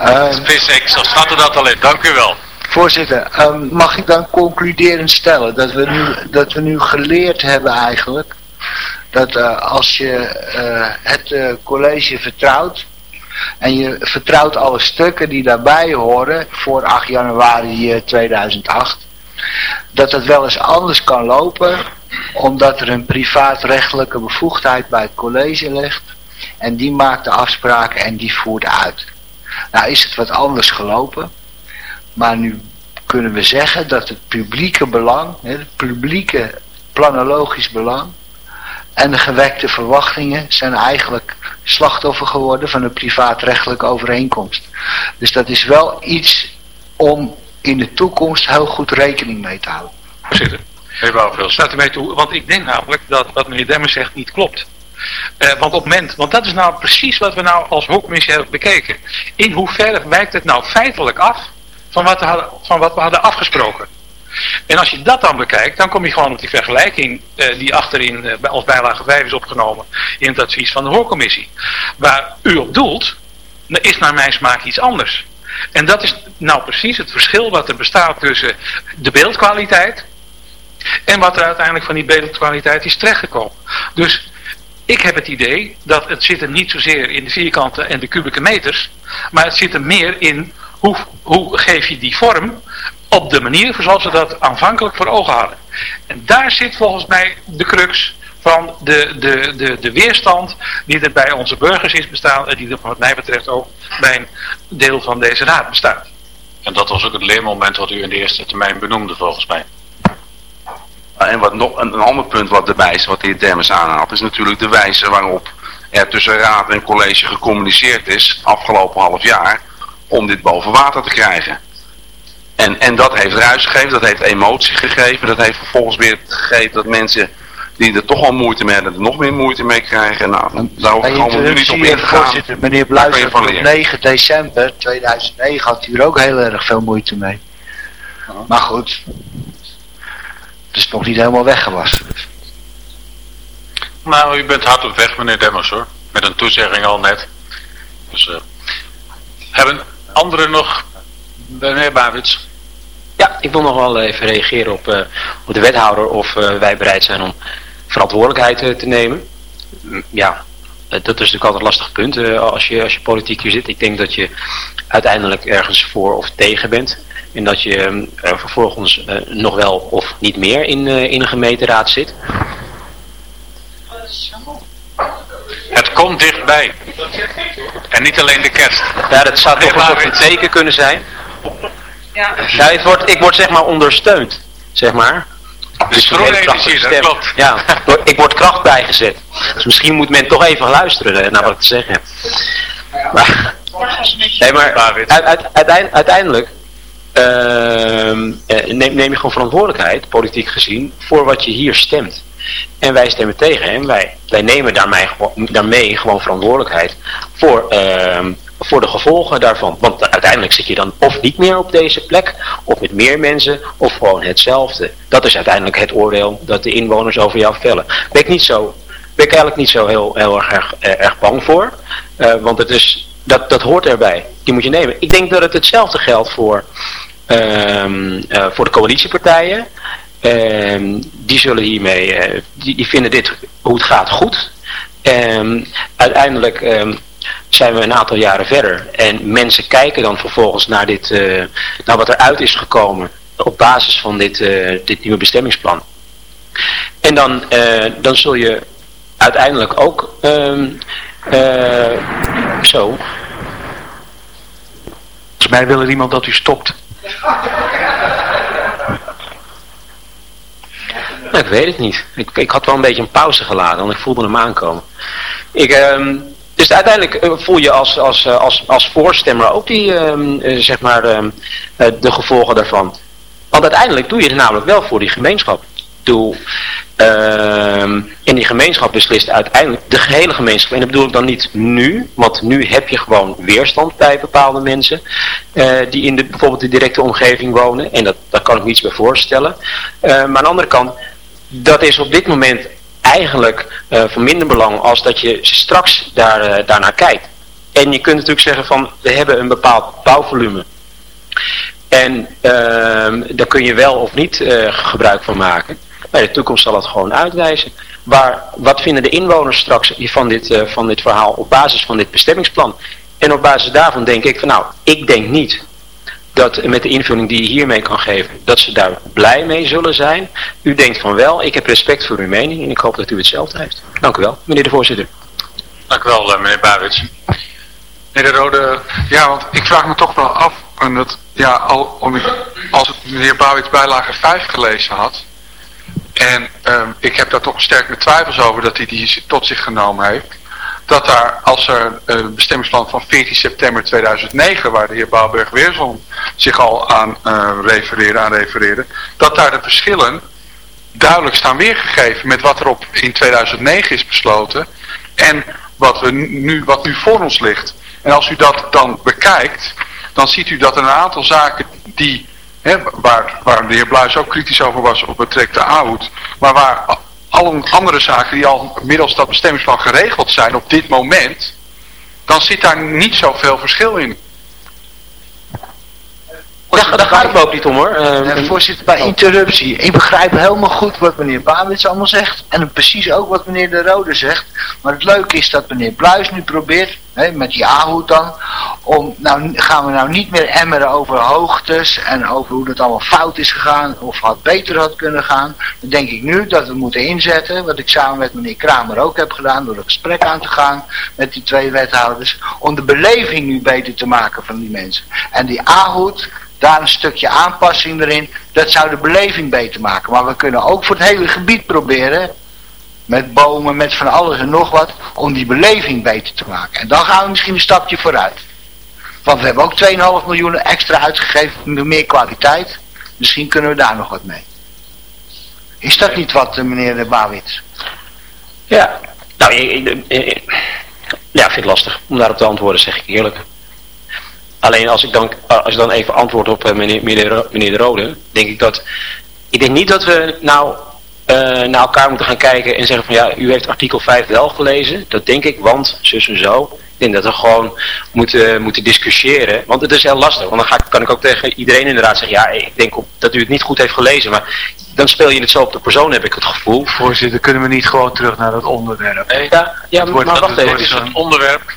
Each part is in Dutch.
Uh, ik schatte dat alleen. Dank u wel. Voorzitter, ehm, mag ik dan concluderend stellen dat we nu, dat we nu geleerd hebben eigenlijk dat uh, als je uh, het uh, college vertrouwt en je vertrouwt alle stukken die daarbij horen voor 8 januari 2008, dat het wel eens anders kan lopen omdat er een privaatrechtelijke bevoegdheid bij het college ligt en die maakt de afspraken en die voert uit. Nou is het wat anders gelopen, maar nu kunnen we zeggen dat het publieke belang, het publieke planologisch belang en de gewekte verwachtingen zijn eigenlijk slachtoffer geworden van een privaatrechtelijke overeenkomst. Dus dat is wel iets om in de toekomst heel goed rekening mee te houden. Zitten. Even Staat u mij toe, want ik denk namelijk dat wat meneer Demmers zegt niet klopt. Uh, want op moment, want dat is nou precies wat we nou als hoekcommissie hebben bekeken. In hoeverre wijkt het nou feitelijk af van wat we hadden, van wat we hadden afgesproken? En als je dat dan bekijkt, dan kom je gewoon op die vergelijking uh, die achterin uh, als bijlage 5 is opgenomen in het advies van de hoorcommissie. Waar u op doelt, is naar mijn smaak iets anders. En dat is nou precies het verschil wat er bestaat tussen de beeldkwaliteit en wat er uiteindelijk van die beeldkwaliteit is terechtgekomen. Dus ik heb het idee dat het zit hem niet zozeer in de vierkanten en de kubieke meters, maar het zit hem meer in hoe, hoe geef je die vorm op de manier zoals we dat aanvankelijk voor ogen hadden. En daar zit volgens mij de crux van de, de, de, de weerstand die er bij onze burgers is bestaan en die er wat mij betreft ook bij een deel van deze raad bestaat. En dat was ook het leermoment wat u in de eerste termijn benoemde volgens mij. En wat nog, een, ander punt wat erbij is, wat de heer Demmers aanhaalt, is natuurlijk de wijze waarop er tussen raad en college gecommuniceerd is, afgelopen half jaar, om dit boven water te krijgen. En, en dat heeft ruis gegeven, dat heeft emotie gegeven, dat heeft vervolgens weer gegeven dat mensen die er toch al moeite mee hebben, er nog meer moeite mee krijgen. Nou, daar hoef ik gewoon nu niet op in te gaan. Voorzitter, meneer Bluis, op 9 december 2009 had u er ook heel erg veel moeite mee. Maar goed, het is nog niet helemaal weggewassen. Nou, u bent hard op weg, meneer Demmers, hoor. Met een toezegging al net. Dus, uh, hebben anderen nog, meneer Bavits? Ja, ik wil nog wel even reageren op, uh, op de wethouder of uh, wij bereid zijn om verantwoordelijkheid te nemen. Mm, ja, dat is natuurlijk altijd een lastig punt als, je, als je politiek hier zit. Ik denk dat je uiteindelijk ergens voor of tegen bent. En dat je uh, vervolgens uh, nog wel of niet meer in, uh, in een gemeenteraad zit. Het komt dichtbij. En niet alleen de kerst. Ja, dat zou toch een soort teken kunnen zijn. Ja. ja het wordt, ik word zeg maar ondersteund, zeg maar. Dus energie, dat klopt. Ja, ik word kracht bijgezet. Dus misschien moet men toch even luisteren naar wat ik te zeggen heb. Maar, nee, maar uiteindelijk Ehm, eh, neem, neem je gewoon verantwoordelijkheid, politiek gezien, voor wat je hier stemt. En wij stemmen tegen en wij, wij nemen daarmee, daarmee gewoon verantwoordelijkheid voor, uh, voor de gevolgen daarvan. Want uiteindelijk zit je dan of niet meer op deze plek, of met meer mensen, of gewoon hetzelfde. Dat is uiteindelijk het oordeel dat de inwoners over jou vellen. Ben ik, niet zo, ben ik eigenlijk niet zo heel, erg, erg bang voor, uh, want het is, dat, dat hoort erbij. Die moet je nemen. Ik denk dat het hetzelfde geldt voor Ehm, eh, voor de coalitiepartijen. Ehm, die zullen hiermee, eh, die, die vinden dit hoe het gaat goed. Um, uiteindelijk zijn we een aantal jaren verder. En mensen kijken dan vervolgens naar, dit, uh, naar wat eruit is gekomen op basis van dit, dit nieuwe bestemmingsplan. En dan, dan zul je uiteindelijk ook zo. Volgens mij wil er iemand dat u stopt. Nou, ik weet het niet. Ik, ik had wel een beetje een pauze gelaten, want ik voelde hem aankomen. Ik, um, dus uiteindelijk eh, voel je als, als, eh, als, als voorstemmer ook die, um, zeg maar, um, de gevolgen daarvan. Want uiteindelijk doe je het namelijk wel voor die gemeenschap doel. Uh, in die gemeenschap beslist uiteindelijk de gehele gemeenschap. En dat bedoel ik dan niet nu, want nu heb je gewoon weerstand bij bepaalde mensen uh, die in de, bijvoorbeeld de directe omgeving wonen. En dat, daar kan ik me iets bij voorstellen. Uh, maar aan de andere kant, dat is op dit moment eigenlijk uh, van minder belang als dat je straks daar, daarnaar kijkt. En je kunt natuurlijk zeggen van, we hebben een bepaald bouwvolume. En uh, daar kun je wel of niet gebruik van maken. Maar de toekomst zal het gewoon uitwijzen. Waar, wat vinden de inwoners straks van dit, uh, van dit verhaal op basis van dit bestemmingsplan? En op basis daarvan denk ik van nou, ik denk niet dat met de invulling die je hiermee kan geven, dat ze daar blij mee zullen zijn. U denkt van wel, ik heb respect voor uw mening en ik hoop dat u hetzelfde heeft. Dank u wel, meneer de voorzitter. Dank u wel, eh, meneer Barits. Meneer de Rode, ja, want ik vraag me toch wel af, en dat, ja, al, om als meneer Barits bijlage 5 gelezen had, en um, ik heb daar toch sterk met twijfels over dat hij die tot zich genomen heeft, dat daar, als er een bestemmingsplan van 14 september 2009, waar de heer Bouwberg-Weerson zich al aan uh, refereerde, aan refereerde, dat daar de verschillen duidelijk staan weergegeven met wat er op in 2009 is besloten en wat, we nu, wat nu voor ons ligt. En als u dat dan bekijkt, dan ziet u dat een aantal zaken die, waar, waar de heer Bluis ook kritisch over was op betrekt de AHOED, maar waar alle andere zaken die al middels dat bestemmingsplan geregeld zijn op dit moment, dan zit daar niet zoveel verschil in. Daar, daar gaat het ook niet om hoor. Uh, voorzitter, bij interruptie. Ik begrijp helemaal goed wat meneer Babits allemaal zegt. En precies ook wat meneer De Rode zegt. Maar het leuke is dat meneer Bluis nu probeert, hè, met die A-hoed dan, om, nou gaan we nou niet meer emmeren over hoogtes en over hoe dat allemaal fout is gegaan of wat beter had kunnen gaan. Dan denk ik nu dat we moeten inzetten, wat ik samen met meneer Kramer ook heb gedaan, door een gesprek aan te gaan met die twee wethouders, om de beleving nu beter te maken van die mensen. En die A-hoed, daar een stukje aanpassing erin. Dat zou de beleving beter maken. Maar we kunnen ook voor het hele gebied proberen. Met bomen, met van alles en nog wat. Om die beleving beter te maken. En dan gaan we misschien een stapje vooruit. Want we hebben ook 2,5 miljoen extra uitgegeven voor meer kwaliteit. Misschien kunnen we daar nog wat mee. Is dat niet wat, eh, meneer de? Ja, nou, ik, ik, ik, ja, vind het lastig om daarop te antwoorden, zeg ik eerlijk. Alleen als ik dan, als ik dan even antwoord op uh, meneer, meneer, De Rode, denk ik dat... Ik denk niet dat we nou uh, naar elkaar moeten gaan kijken en zeggen van ja, u heeft artikel 5 wel gelezen. Dat denk ik, want zus en zo. Ik denk dat we gewoon moeten, moeten discussiëren. Want het is heel lastig. Want dan ga, kan ik ook tegen iedereen inderdaad zeggen, ja, ik denk op, dat u het niet goed heeft gelezen. Maar dan speel je het zo op de persoon, heb ik het gevoel. Voorzitter, kunnen we niet gewoon terug naar dat onderwerp? Ja, ja maar, maar wacht even. Het is een onderwerp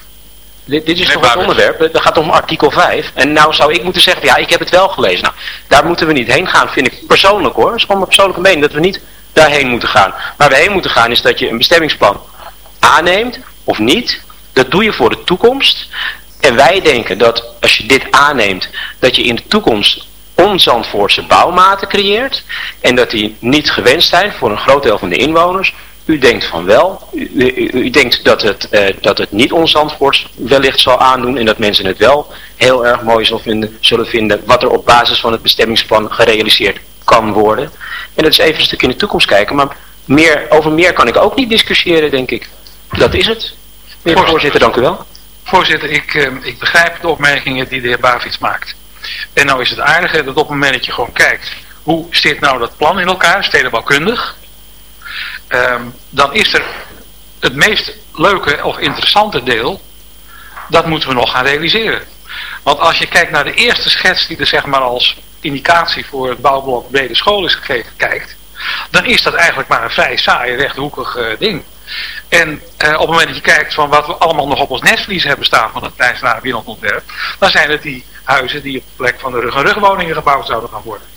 dit, dit is toch het onderwerp? Dat gaat om artikel 5. En nou zou ik moeten zeggen, ja, ik heb het wel gelezen. Nou, daar moeten we niet heen gaan, vind ik persoonlijk hoor. Het is gewoon mijn persoonlijke mening dat we niet daarheen moeten gaan. Waar we heen moeten gaan is dat je een bestemmingsplan aanneemt of niet. Dat doe je voor de toekomst. En wij denken dat als je dit aanneemt, dat je in de toekomst onzandvoortse bouwmaten creëert. En dat die niet gewenst zijn voor een groot deel van de inwoners. U denkt van wel. U, u, u denkt dat het, uh, dat het niet ons Zandvoort wellicht zal aandoen en dat mensen het wel heel erg mooi zullen vinden, zullen vinden wat er op basis van het bestemmingsplan gerealiseerd kan worden. En dat is even een stuk in de toekomst kijken, maar meer, over meer kan ik ook niet discussiëren, denk ik. Dat is het. Meneer voorzitter, dank u wel. Voorzitter, ik, uh, ik begrijp de opmerkingen die de heer Bavits maakt. En nou is het aardige dat op het moment dat je gewoon kijkt, hoe zit nou dat plan in elkaar, stedenbouwkundig, um, dan is er het meest leuke of interessante deel, dat moeten we nog gaan realiseren. Want als je kijkt naar de eerste schets die er zeg maar als indicatie voor het bouwblok brede school is gegeven, kijkt, dan is dat eigenlijk maar een vrij saai, rechthoekig uh, ding. En uh, op het moment dat je kijkt van wat we allemaal nog op ons nestvlies hebben staan van het kleinstraat ontwerp, dan zijn het die huizen die op de plek van de rug- en rugwoningen gebouwd zouden gaan worden.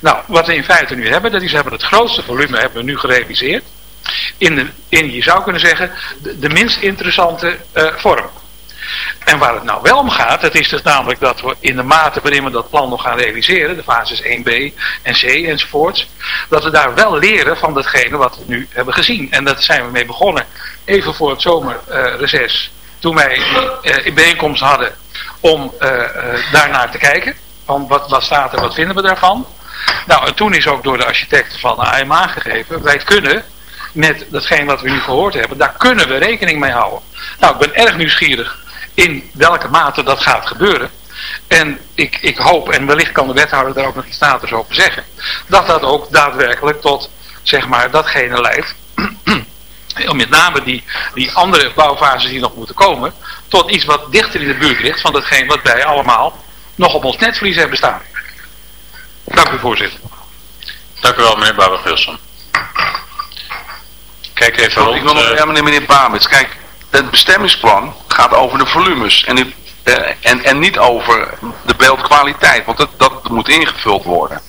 Nou, wat we in feite nu hebben, dat is hebben het grootste volume hebben we nu gerealiseerd. In, de, in je zou kunnen zeggen, de, minst interessante uh, vorm. En waar het nou wel om gaat, dat is dus namelijk dat we in de mate waarin we dat plan nog gaan realiseren, de fases 1b en c enzovoorts, dat we daar wel leren van datgene wat we nu hebben gezien. En dat zijn we mee begonnen, even voor het zomerreces, toen wij uh, in bijeenkomst hadden om uh, daarnaar te kijken. Van wat, wat staat er, wat vinden we daarvan? Nou, en toen is ook door de architecten van de AM aangegeven, wij kunnen met datgene wat we nu gehoord hebben, daar kunnen we rekening mee houden. Nou, ik ben erg nieuwsgierig in welke mate dat gaat gebeuren. En ik, ik hoop, en wellicht kan de wethouder daar ook nog iets staters over zeggen, dat dat ook daadwerkelijk tot, zeg maar, datgene leidt met name die, die andere bouwfases die nog moeten komen, tot iets wat dichter in de buurt ligt van datgene wat wij allemaal nog op ons netvlies hebben staan. Dank u voorzitter. Dank u wel meneer Babel-Wilson. Kijk even rond. Ik wil nog, eh, ja, meneer, meneer Babits, kijk, het bestemmingsplan gaat over de volumes en, eh, en, en niet over de beeldkwaliteit, want dat, dat moet ingevuld worden.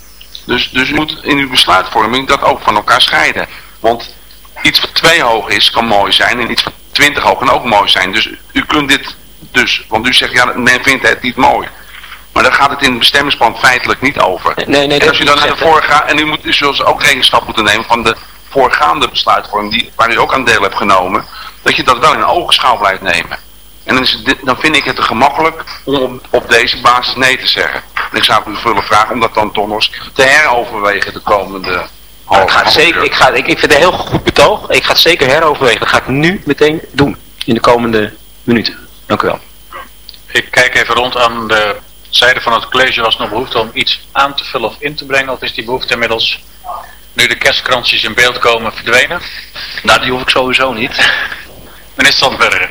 Dus, dus u moet in uw besluitvorming dat ook van elkaar scheiden. Want iets wat twee hoog is, kan mooi zijn en iets wat twintig hoog kan ook mooi zijn. Dus u kunt dit dus, want u zegt ja, men vindt het niet mooi. Maar daar gaat het in het bestemmingsplan feitelijk niet over. Nee, nee, en als u dan naar de vorige, en u moet u zult ook rekenschap moeten nemen van de voorgaande besluitvorming die, waar u ook aan deel hebt genomen, dat je dat wel in oogschouw blijft nemen. En dan, is het, dan vind ik het te gemakkelijk om op, op deze basis nee te zeggen. En ik zou u willen vragen om dat dan toch nog eens te heroverwegen de komende Maar ik, ga zeker, uur. ik, ga, ik, ik vind het een heel goed betoog. Ik ga het zeker heroverwegen. Dat ga ik nu meteen doen. In de komende minuten. Dank u wel. Ik kijk even rond aan de zijde van het college. Was nog behoefte om iets aan te vullen of in te brengen? Of is die behoefte inmiddels, nu de kerstkransjes in beeld komen, verdwenen? Nou, die hoef ik sowieso niet. Meneer Sandberger.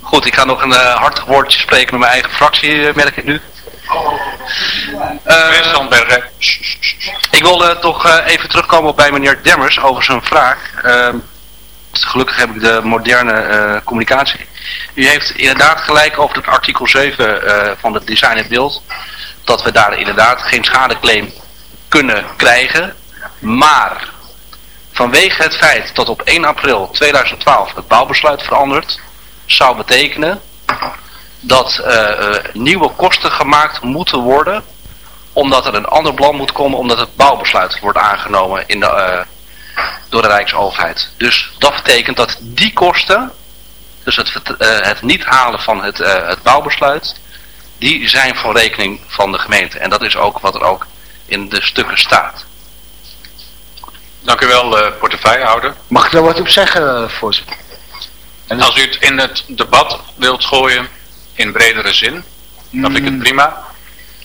Goed, ik ga nog een eh, hartig woordje spreken met mijn eigen fractie, eh, merk ik nu. Eh, Meneer Sandberger. ik wil toch even terugkomen bij meneer Demmers over zijn vraag. Ehm, gelukkig heb ik de moderne eh, communicatie. U heeft inderdaad gelijk over het artikel 7 eh, van het design en beeld. Dat we daar inderdaad geen schadeclaim kunnen krijgen. Maar vanwege het feit dat op 1 april 2012 het bouwbesluit verandert, zou betekenen dat eh, nieuwe kosten gemaakt moeten worden omdat er een ander plan moet komen, omdat het bouwbesluit wordt aangenomen in de, door de Rijksoverheid. Dus dat betekent dat die kosten, dus het, eh, het niet halen van het, eh, het bouwbesluit, die zijn voor rekening van de gemeente. En dat is ook wat er ook in de stukken staat. Dank u wel, eh, portefeuillehouder. Mag ik daar wat op zeggen, voorzitter? En als u het in het debat wilt gooien in bredere zin, dan vind ik het prima.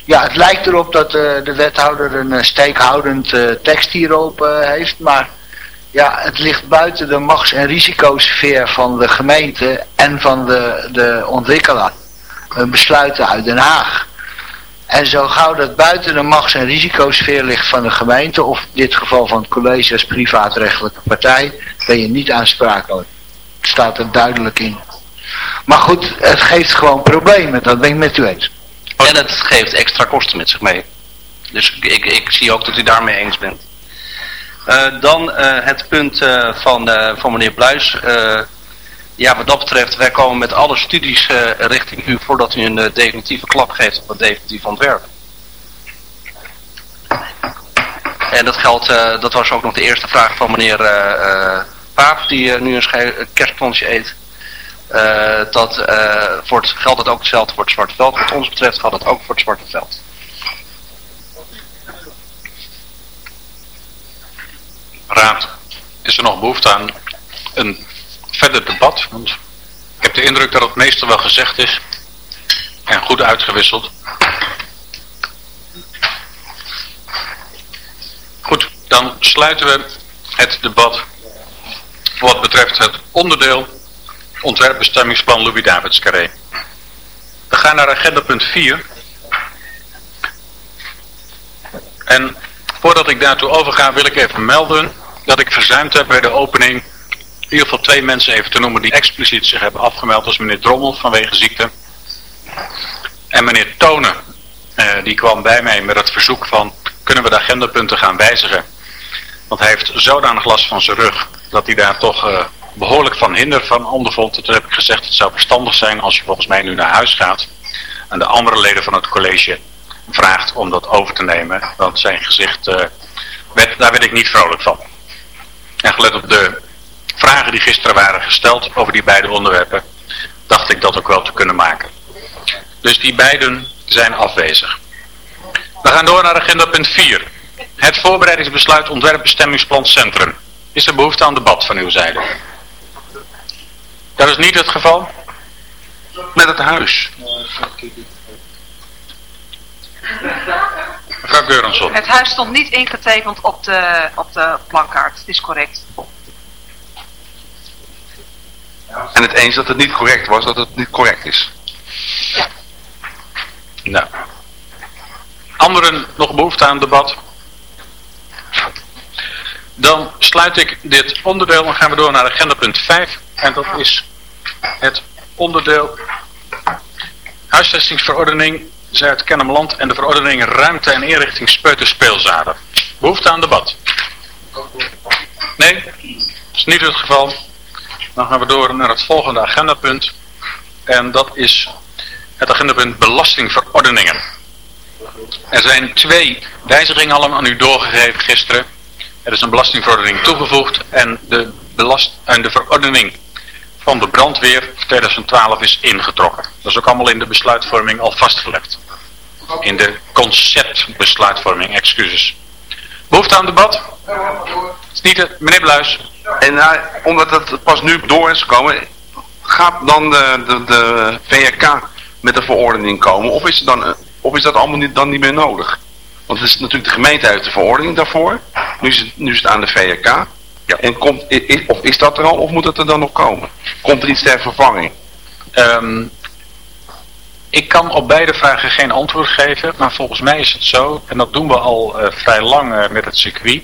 Ja, het lijkt erop dat eh, de wethouder een eh, steekhoudend eh, tekst hierop heeft, maar ja, het ligt buiten de machts- en risicosfeer van de gemeente en van de, de ontwikkelaar. Besluiten uit Den Haag. En zo gauw dat buiten de machts- en risicosfeer ligt van de gemeente, of in dit geval van het college als privaatrechtelijke partij, ben je niet aansprakelijk. Het staat er duidelijk in. Maar goed, het geeft gewoon problemen, dat ben ik met u eens. En het geeft extra kosten met zich mee. Dus ik, ik zie ook dat u daarmee eens bent. Eh, dan eh, het punt eh, van, van meneer Bluis. Ja, wat dat betreft, wij komen met alle studies richting u voordat u een definitieve klap geeft op het definitief ontwerp. En dat geldt, dat was ook nog de eerste vraag van meneer Paap, die nu een kerstkronsje eet. Eh, dat, eh, voor het, geldt het ook hetzelfde voor het Zwarte Veld. Wat ons betreft geldt het ook voor het Zwarte Veld. Raad, is er nog behoefte aan een verder debat? Want ik heb de indruk dat het meeste wel gezegd is en goed uitgewisseld. Goed, dan sluiten we het debat wat betreft het onderdeel ontwerpbestemmingsplan Louis Davids Carré. We gaan naar agenda punt 4. En voordat ik daartoe overga wil ik even melden dat ik verzuimd heb bij de opening in ieder geval twee mensen even te noemen die expliciet zich hebben afgemeld. Is meneer Drommel vanwege ziekte. En meneer Tonen, eh, die kwam bij mij met het verzoek van kunnen we de agendapunten gaan wijzigen. Want hij heeft zodanig last van zijn rug dat hij daar toch eh, behoorlijk van hinder van ondervond. Toen heb ik gezegd het zou verstandig zijn als je volgens mij nu naar huis gaat. En de andere leden van het college vraagt om dat over te nemen. Want zijn gezicht, eh, werd, daar werd ik niet vrolijk van. En gelet op de vragen die gisteren waren gesteld over die beide onderwerpen, dacht ik dat ook wel te kunnen maken. Dus die beiden zijn afwezig. We gaan door naar agenda punt 4. Het voorbereidingsbesluit ontwerpbestemmingsplan Centrum. Is er behoefte aan debat van uw zijde? Dat is niet het geval? Met het huis. Mevrouw Geurensson. Het huis stond niet ingetekend op de, op de plankaart. Het is correct. En het eens dat het niet correct was, dat het niet correct is. Nou. Anderen nog behoefte aan debat? Dan sluit ik dit onderdeel en gaan we door naar agenda punt 5. En dat is het onderdeel huisvestingsverordening Zuid-Kennemerland en de verordening ruimte en inrichting speelzaden. Behoefte aan debat? Nee? Dat is niet het geval. Dan gaan we door naar het volgende agendapunt. En dat is het agendapunt belastingverordeningen. Er zijn twee wijzigingen al aan u doorgegeven gisteren. Er is een belastingverordening toegevoegd en de, belast en de verordening van de brandweer 2012 is ingetrokken. Dat is ook allemaal in de besluitvorming al vastgelegd. In de conceptbesluitvorming, excuses. Behoefte aan debat? Niet het, meneer Bluis. En uh, omdat het pas nu door is gekomen, gaat dan de, de, de VRK met een verordening komen? Of is, dan, of is dat allemaal niet, dan niet meer nodig? Want het is natuurlijk de gemeente uit de verordening daarvoor. Nu is het, nu is het aan de VRK. Ja. En komt, is, of is dat er al of moet het er dan nog komen? Komt er iets ter vervanging? Um, ik kan op beide vragen geen antwoord geven, maar volgens mij is het zo, en dat doen we al uh, vrij lang uh, met het circuit.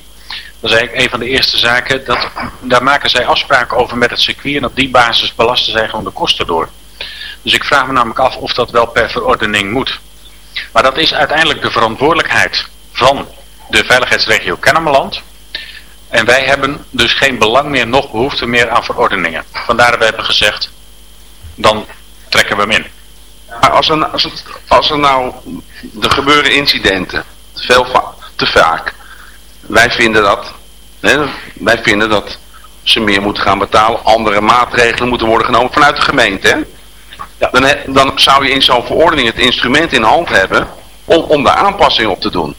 Dat is eigenlijk een van de eerste zaken, dat, daar maken zij afspraken over met het circuit en op die basis belasten zij gewoon de kosten door. Dus ik vraag me namelijk af of dat wel per verordening moet. Maar dat is uiteindelijk de verantwoordelijkheid van de veiligheidsregio Kennemerland. En wij hebben dus geen belang meer, nog behoefte meer aan verordeningen. Vandaar dat we hebben gezegd, dan trekken we hem in. Maar als er, als, het, als er nou, er gebeuren incidenten, veel te vaak. Wij vinden dat, hè, wij vinden dat ze meer moeten gaan betalen. Andere maatregelen moeten worden genomen vanuit de gemeente. Hè? Ja. Dan, dan zou je in zo'n verordening het instrument in hand hebben om, om daar aanpassingen op te doen.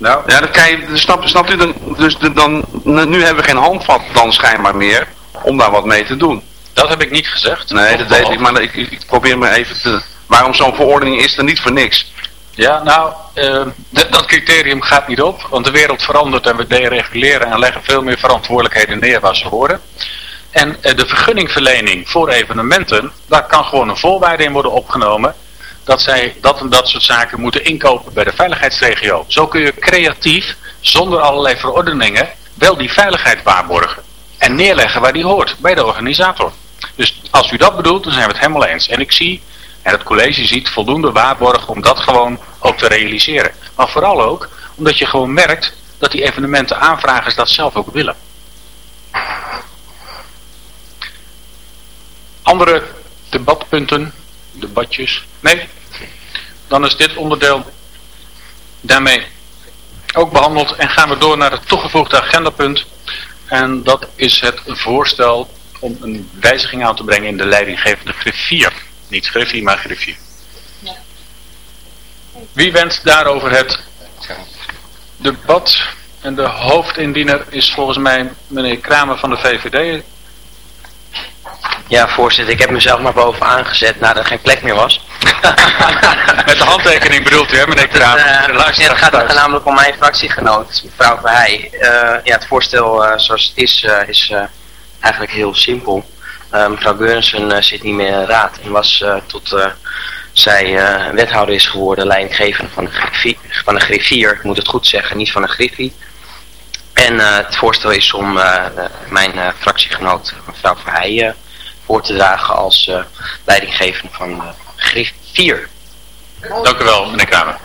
Nou, ja, dan kan je, snap, snap u, dan, dus dan, nu hebben we geen handvat dan schijnbaar meer om daar wat mee te doen. Dat heb ik niet gezegd. Nee, dat weet ik, maar ik, ik, probeer me even te... Waarom zo'n verordening is er niet voor niks? Ja, nou, uh, dat criterium gaat niet op, want de wereld verandert en we dereguleren en leggen veel meer verantwoordelijkheden neer waar ze horen. En uh, de vergunningverlening voor evenementen, daar kan gewoon een voorwaarde in worden opgenomen dat zij dat en dat soort zaken moeten inkopen bij de veiligheidsregio. Zo kun je creatief, zonder allerlei verordeningen, wel die veiligheid waarborgen. En neerleggen waar die hoort, bij de organisator. Dus als u dat bedoelt, dan zijn we het helemaal eens. En ik zie, en het college ziet, voldoende waarborgen om dat gewoon ook te realiseren. Maar vooral ook omdat je gewoon merkt dat die evenementen aanvragers dat zelf ook willen. Andere debatpunten, debatjes? Nee? Dan is dit onderdeel daarmee ook behandeld en gaan we door naar het toegevoegde agendapunt. En dat is het voorstel om een wijziging aan te brengen in de leidinggevende griffier. Niet griffier, maar griffier. Wie wenst daarover het debat? En de hoofdindiener is volgens mij meneer Kramer van de VVD. Ja, voorzitter, ik heb mezelf maar boven aangezet nadat er geen plek meer was. Met de handtekening bedoelt u, hè, meneer Kramer? Uh, ja, het gaat namelijk om mijn fractiegenoot, mevrouw Verheij. Uh, ja, het voorstel uh, zoals het is, is eigenlijk heel simpel. mevrouw Geurensen zit niet meer in de raad en was tot zij wethouder is geworden, leidinggevende van de, griffier, van de griffier, ik moet het goed zeggen, niet van de griffie. En het voorstel is om mijn fractiegenoot, mevrouw Verheij, voor te dragen als leidinggevende van de griffier. Dank u wel, meneer Kramer.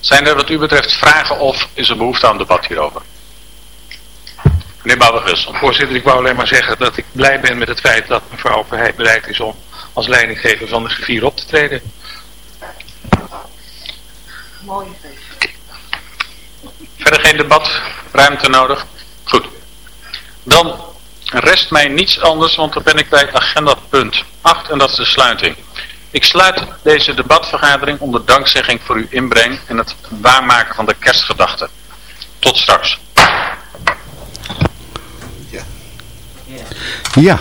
Zijn er wat u betreft vragen of is er behoefte aan debat hierover? Meneer Bouwers. Voorzitter, ik wou alleen maar zeggen dat ik blij ben met het feit dat mevrouw Verheij bereid is om als leidinggever van de griffier op te treden. Mooi. Verder geen debatruimte nodig? Goed. Dan rest mij niets anders, want dan ben ik bij agenda punt 8 en dat is de sluiting. Ik sluit deze debatvergadering onder dankzegging voor uw inbreng en het waarmaken van de kerstgedachten. Tot straks. Ja,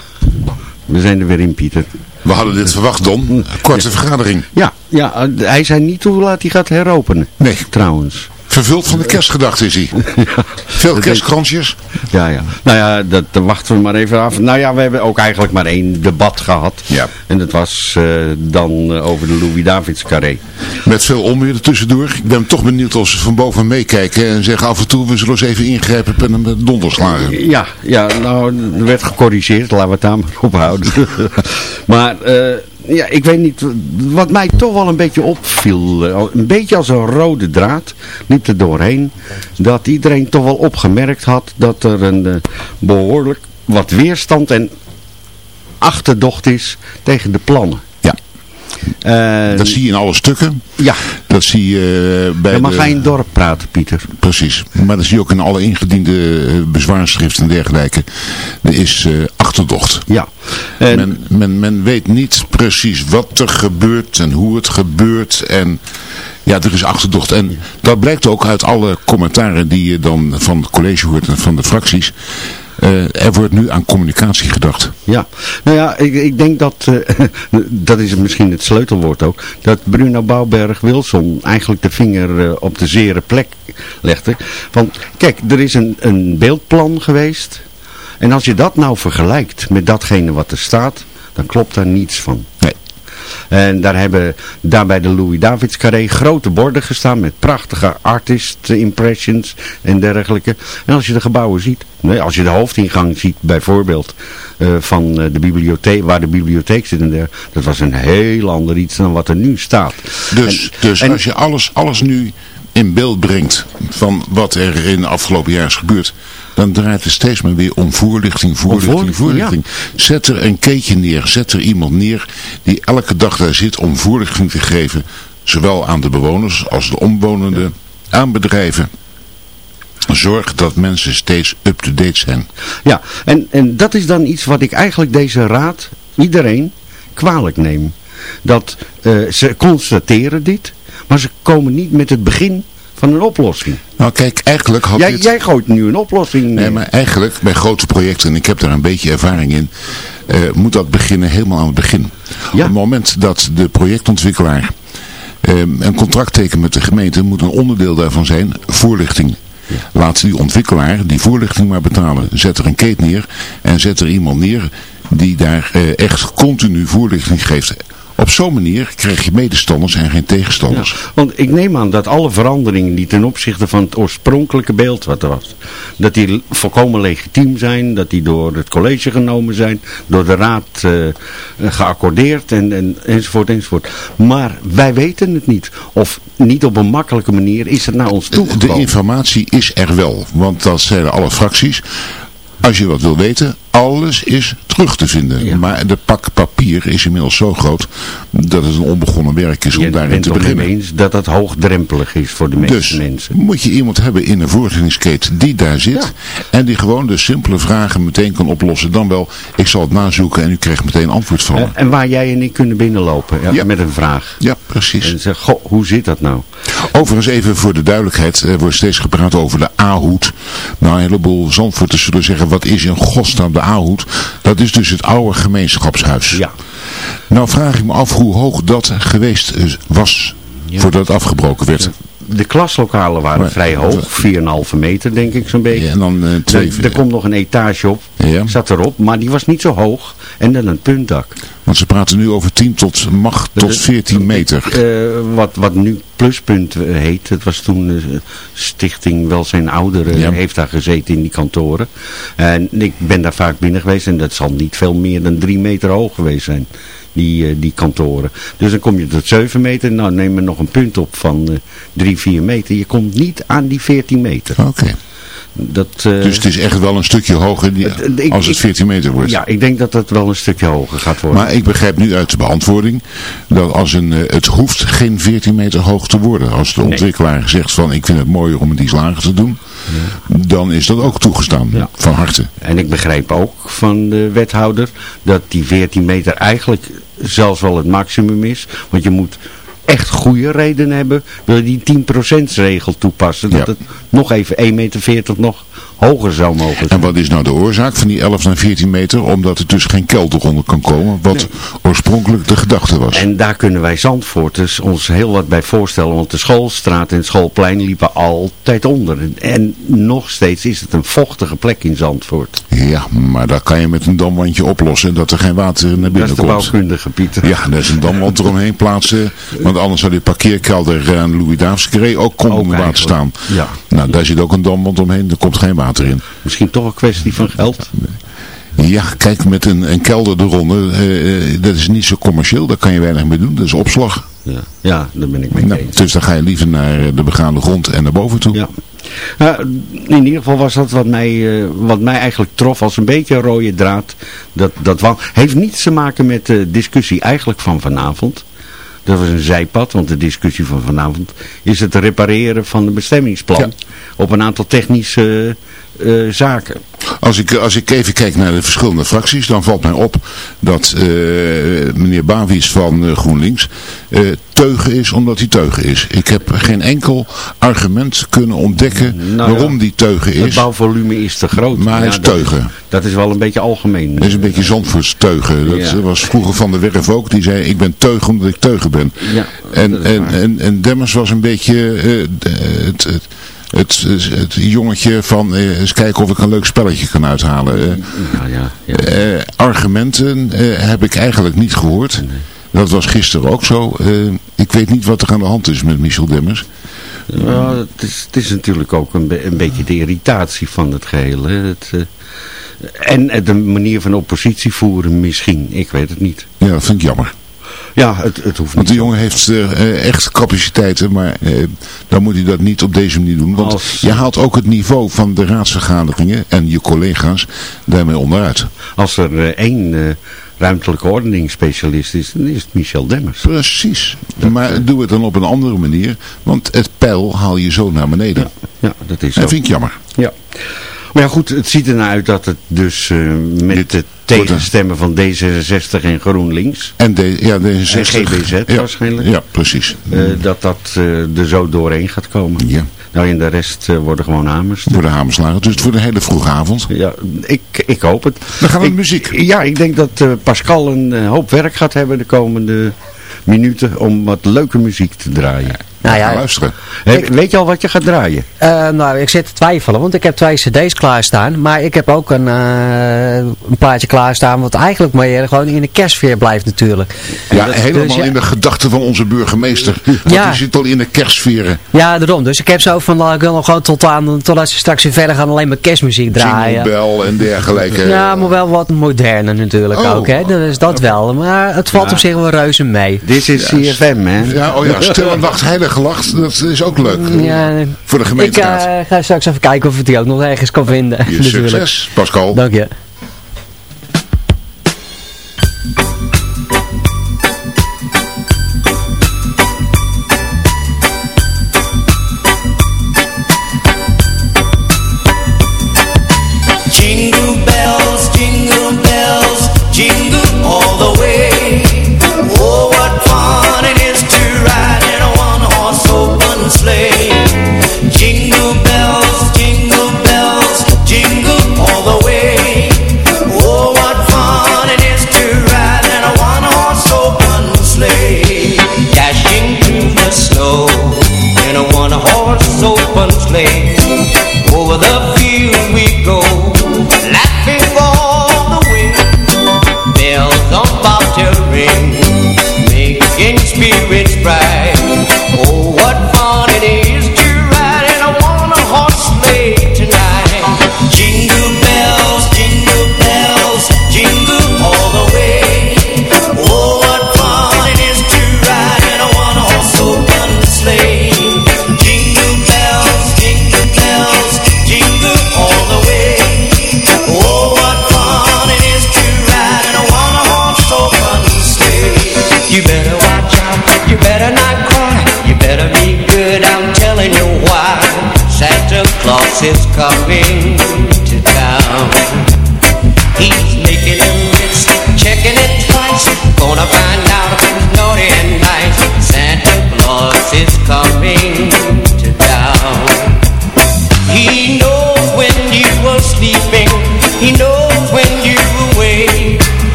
we zijn er weer in Pieter. We hadden dit verwacht, Don. Korte vergadering. Ja, ja, eh, hij zei niet hoe laat hij gaat heropenen. Nee. Trouwens. Vervuld van de kerstgedachte is hij. Veel kerstkransjes. Ja, ja. Nou ja, dat, dat wachten we maar even af. Nou ja, we hebben ook eigenlijk maar één debat gehad. Ja. En dat was eh, dan eh, over de Louis Davids carré. Met veel onweer ertussendoor. Ik ben toch benieuwd of ze van boven meekijken en zeggen af en toe, we zullen eens even ingrijpen met een donderslagen. Ja, ja, nou, er werd gecorrigeerd. Laten we het daar maar op houden. maar... eh, ja, ik weet niet, wat mij toch wel een beetje opviel, eh, een beetje als een rode draad, liep er doorheen, dat iedereen toch wel opgemerkt had dat er een eh, behoorlijk wat weerstand en achterdocht is tegen de plannen. Ja. Eh, Dat zie je in alle stukken. Ja, Dat zie je bij dan mag de... het dorp praten, Pieter. Precies. Maar dat zie je ook in alle ingediende bezwaarschriften en dergelijke. Er is achterdocht. Ja. En, Men, men, men weet niet precies wat er gebeurt en hoe het gebeurt. En ja, er is achterdocht. En dat blijkt ook uit alle commentaren die je dan van het college hoort en van de fracties. Eh, er wordt nu aan communicatie gedacht. Ja, nou ja, ik, ik denk dat, eh, dat is misschien het sleutelwoord ook, dat Bruno Bouwberg-Wilson eigenlijk de vinger eh, op de zere plek legde. Want kijk, er is een, een beeldplan geweest en als je dat nou vergelijkt met datgene wat er staat, dan klopt daar niets van. Nee. En daar hebben daar bij de Louis Davids Carré grote borden gestaan met prachtige artist impressions en dergelijke. En als je de gebouwen ziet, nee, als je de hoofdingang ziet bijvoorbeeld eh, van eh, de bibliotheek, waar de bibliotheek zit en der, dat was een heel ander iets dan wat er nu staat. Dus, En- dus en- als je alles, alles nu in beeld brengt van wat er in de afgelopen jaar is gebeurd, dan draait het steeds maar weer om voorlichting, voorlichting, voorlichting, voorlichting. Zet er een keetje neer, zet er iemand neer die elke dag daar zit om voorlichting te geven, zowel aan de bewoners als de omwonenden, aan bedrijven. Zorg dat mensen steeds up-to-date zijn. Ja, en, en dat is dan iets wat ik eigenlijk deze raad, iedereen, kwalijk neem. Dat eh, ze constateren dit, maar ze komen niet met het begin van een oplossing. Nou kijk, eigenlijk had Jij, jij gooit nu een oplossing Nee, maar eigenlijk bij grote projecten, en ik heb daar een beetje ervaring in, eh, moet dat beginnen helemaal aan het begin. Op het moment dat de projectontwikkelaar eh, een contract tekent met de gemeente, moet een onderdeel daarvan zijn voorlichting. Laat die ontwikkelaar die voorlichting maar betalen. Zet er een keet neer en zet er iemand neer die daar eh, echt continu voorlichting geeft. Op zo'n manier krijg je medestanders en geen tegenstanders. Want ik neem aan dat alle veranderingen die ten opzichte van het oorspronkelijke beeld wat er was, dat die volkomen legitiem zijn, dat die door het college genomen zijn, door de raad eh, geaccordeerd en, en, enzovoort enzovoort. Maar wij weten het niet. Of niet op een makkelijke manier is het naar ons De toegekomen. informatie is er wel, want dat zeiden alle fracties. Als je wat wil weten, alles is terug te vinden. Ja. Maar de pak papier is inmiddels zo groot dat het een onbegonnen werk is om Je daarin te beginnen. eens dat het hoogdrempelig is voor de meeste Dus mensen. moet je iemand hebben in een voorlichtingsketen die daar zit Ja. en die gewoon de simpele vragen meteen kan oplossen. Dan wel, ik zal het nazoeken en u krijgt meteen antwoord van me. Eh, en waar jij en ik kunnen binnenlopen ja, Ja. met een vraag. Ja, precies. En zeg, goh, hoe zit dat nou? Overigens even voor de duidelijkheid, er wordt steeds gepraat over de A-hoed. Nou, een heleboel Zandvoorters zullen zeggen, wat is in godsnaam de A-hoed? Dat is dus het oude gemeenschapshuis. Ja. Nou vraag ik me af hoe hoog dat geweest was voordat het afgebroken werd. De klaslokalen waren Maar- vrij hoog, 4,5 meter denk ik zo'n beetje. Ja, en dan eh, twee... er, er komt nog een etage op, Ja. zat erop, maar die was niet zo hoog. En dan een puntdak. Want ze praten nu over 10 tot, mag tot 14 meter. Eh, wat, wat nu pluspunt eh, heet, het was toen Stichting Welzijn Ouderen, Ja. heeft daar gezeten in die kantoren. En ik ben daar vaak binnen geweest en dat zal niet veel meer dan drie meter hoog geweest zijn. Die, eh, die kantoren. Dus dan kom je tot 7 meter. Nou, neem er nog een punt op van eh 3, 4 meter. Je komt niet aan die 14 meter. Oké. Dat, eh, Dus het is echt wel een stukje hoger die, Het- ik- als het ik- 14 meter wordt. ja, ik denk dat dat wel een stukje hoger gaat worden. Maar ik begrijp nu uit de beantwoording dat als een, eh, het hoeft geen 14 meter hoog te worden. Als de Nee. ontwikkelaar zegt van ik vind het mooier om het iets lager te doen, dan is dat ook toegestaan. Ja. Van harte. En ik begrijp ook van de wethouder dat die 14 meter eigenlijk zelfs wel het maximum is. Want je moet echt goede reden hebben. Wil je die 10% regel toepassen. Dat Ja. het nog even 1,40 meter nog hoger zou mogen zijn. En wat is nou de oorzaak van die 11 naar 14 meter? Omdat er dus geen kelder onder kan komen, wat oorspronkelijk de gedachte was. En daar kunnen wij Zandvoorters ons heel wat bij voorstellen, want de schoolstraat en het schoolplein liepen altijd onder. En nog steeds is het een vochtige plek in Zandvoort. Ja, maar dat kan je met een damwandje oplossen, dat er geen water naar binnen komt. Dat is de bouwkundige, Pieter. Ja, daar is een damwand eromheen plaatsen, want anders zou die parkeerkelder aan Louis Davids ook onder water staan. Ja. Nou, daar zit ook een damwand omheen, er komt geen water in. Misschien toch een kwestie van geld? Ja, kijk, met een, een kelder eronder, uh, dat is niet zo commercieel, daar kan je weinig mee doen, dat is opslag. Ja, ja daar ben ik mee nou, eens. Dus dan ga je liever naar de begaande grond en naar boven toe. Ja. in ieder geval was dat wat mij, uh, wat mij eigenlijk trof als een beetje een rode draad. Dat, dat heeft niets te maken met de discussie eigenlijk van vanavond. Dat was een zijpad, want de discussie van vanavond is het repareren van de bestemmingsplan op een aantal technische uh, zaken. Als ik, als ik even kijk naar de verschillende fracties, dan valt mij op dat uh, meneer Bavies van uh, GroenLinks teugen is omdat hij teugen is. Ik heb geen enkel argument kunnen ontdekken nou waarom die teugen is. Het bouwvolume is te groot. Maar hij is teugen. Dat, dat, is wel een beetje algemeen. Dat is een beetje Zandvoorts teugen. Dat ja. was vroeger van de Werf ook. Die zei ik ben teugen omdat ik teugen ben. Ja, en, en, en, en, Demmers was een beetje het, het het, het jongetje van uh, eens kijken of ik een leuk spelletje kan uithalen. Uh, ja, ja, ja. Uh, argumenten heb ik eigenlijk niet gehoord. Nee. Dat was gisteren ook zo. ik weet niet wat er aan de hand is met Michel Demmers. Nou, het, is, het is natuurlijk ook een, be een beetje de irritatie van het geheel. Hè. Het, en de manier van oppositie voeren misschien. Ik weet het niet. Ja, dat vind ik jammer. Ja, het, het hoeft Want de jongen heeft uh, echt capaciteiten, maar uh, dan moet hij dat niet op deze manier doen. Want Als, je haalt ook het niveau van de raadsvergaderingen en je collega's daarmee onderuit. Als er uh, één ruimtelijke ordeningsspecialist is, dan is het Michel Demmers. Precies. Dat, maar doe het dan op een andere manier, want het pijl haal je zo naar beneden. Ja, ja dat is zo. Dat vind ik jammer. Ja. Maar ja goed, het ziet er nou uit dat het dus uh, met Dit de tegenstemmen van D66 en GroenLinks. En, ja, D66. En GBZ ja, waarschijnlijk. Ja, precies. Uh, dat dat uh, er zo doorheen gaat komen. Ja. Nou, in de rest worden gewoon hamers. Worden hamerslagen, dus het wordt een hele vroege avond. Ja, ik, ik hoop het. Dan gaan we ik, muziek. Ja, ik denk dat Pascal een hoop werk gaat hebben de komende minuten om wat leuke muziek te draaien. Nou ja, luisteren. Ik, weet je al wat je gaat draaien? Uh, nou, ik zit te twijfelen, want ik heb twee cd's klaarstaan. Maar ik heb ook een, uh, een plaatje klaarstaan wat eigenlijk meer gewoon in de kerstsfeer blijft natuurlijk. Ja, dat, helemaal dus, ja, in de gedachten van onze burgemeester. Want ja. die zit al in de kerstsferen. Ja, daarom. Dus ik heb zo van, nou, ik wil nog gewoon tot aan, totdat ze straks weer verder gaan alleen maar kerstmuziek draaien. Jingle en dergelijke. Ja, maar wel wat moderner natuurlijk oh. ook, hè. Dus dat wel. Maar het valt ja. op zich wel reuze mee. Dit is CFM, hè. Ja, oh ja, stil en wacht, heilig gelacht. Dat is ook leuk. Ja, voor de gemeenteraad. Ik uh, ga straks even kijken of ik die ook nog ergens kan vinden. Je succes, Pascal. Dank je.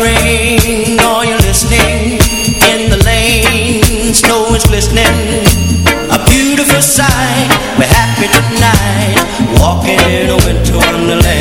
rain, are you listening? In the lane, snow is glistening. A beautiful sight, we're happy tonight, walking in a winter wonderland.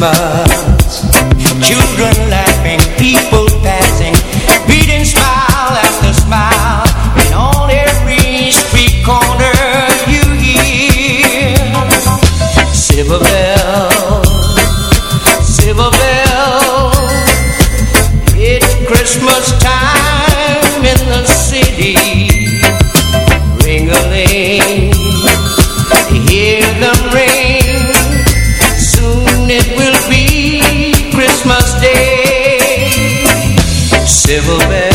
Christmas. Children laughing, people passing, smile after smile. And on every street corner you hear silver bells, silver bells. It's Christmas time in the city. Ring a ling, hear them ring. devil bear.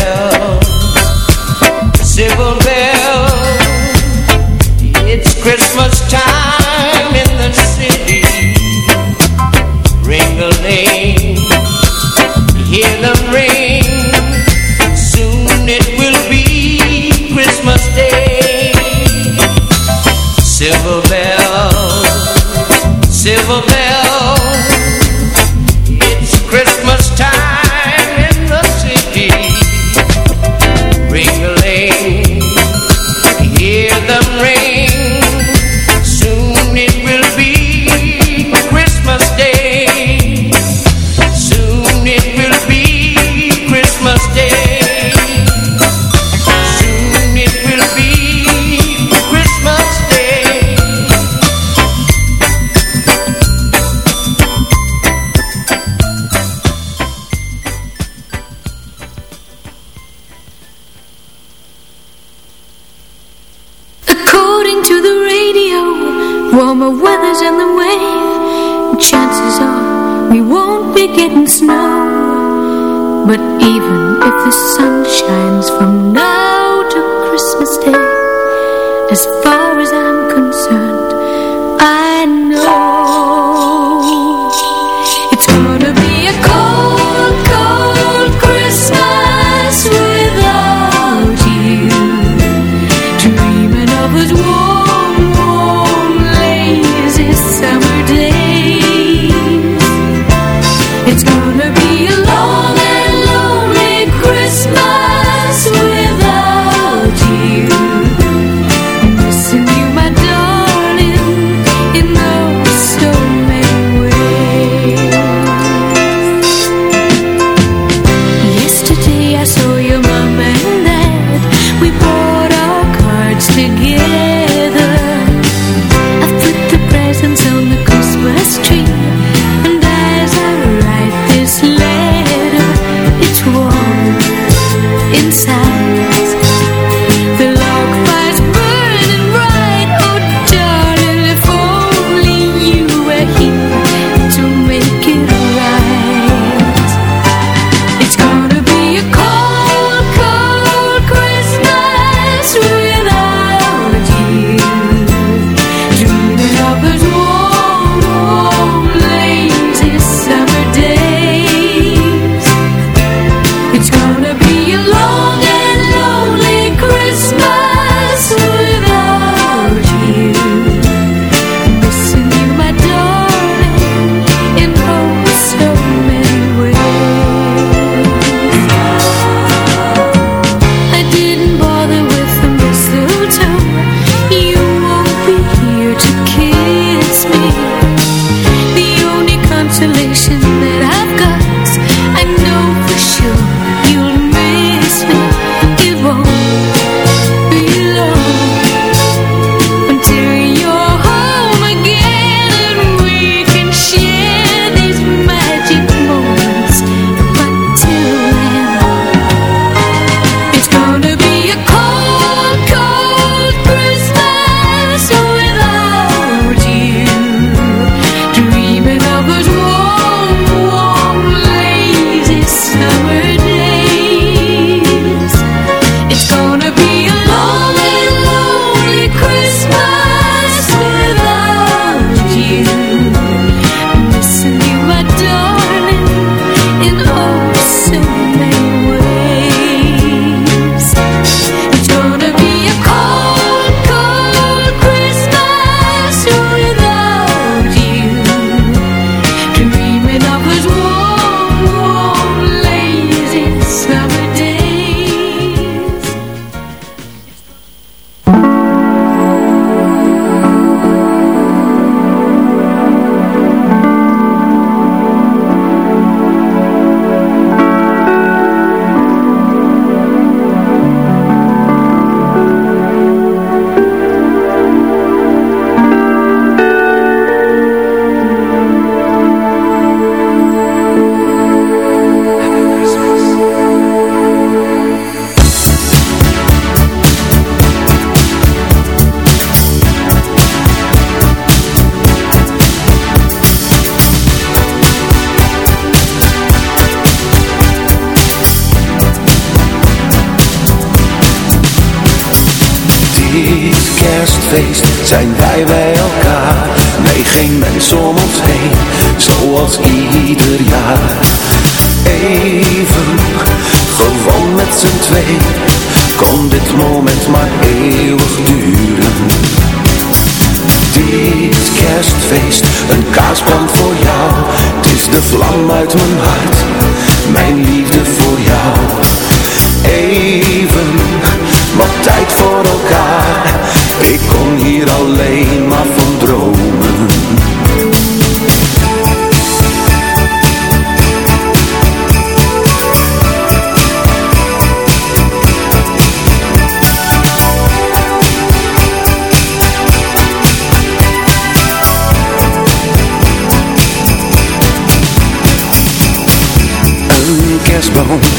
But even if the sun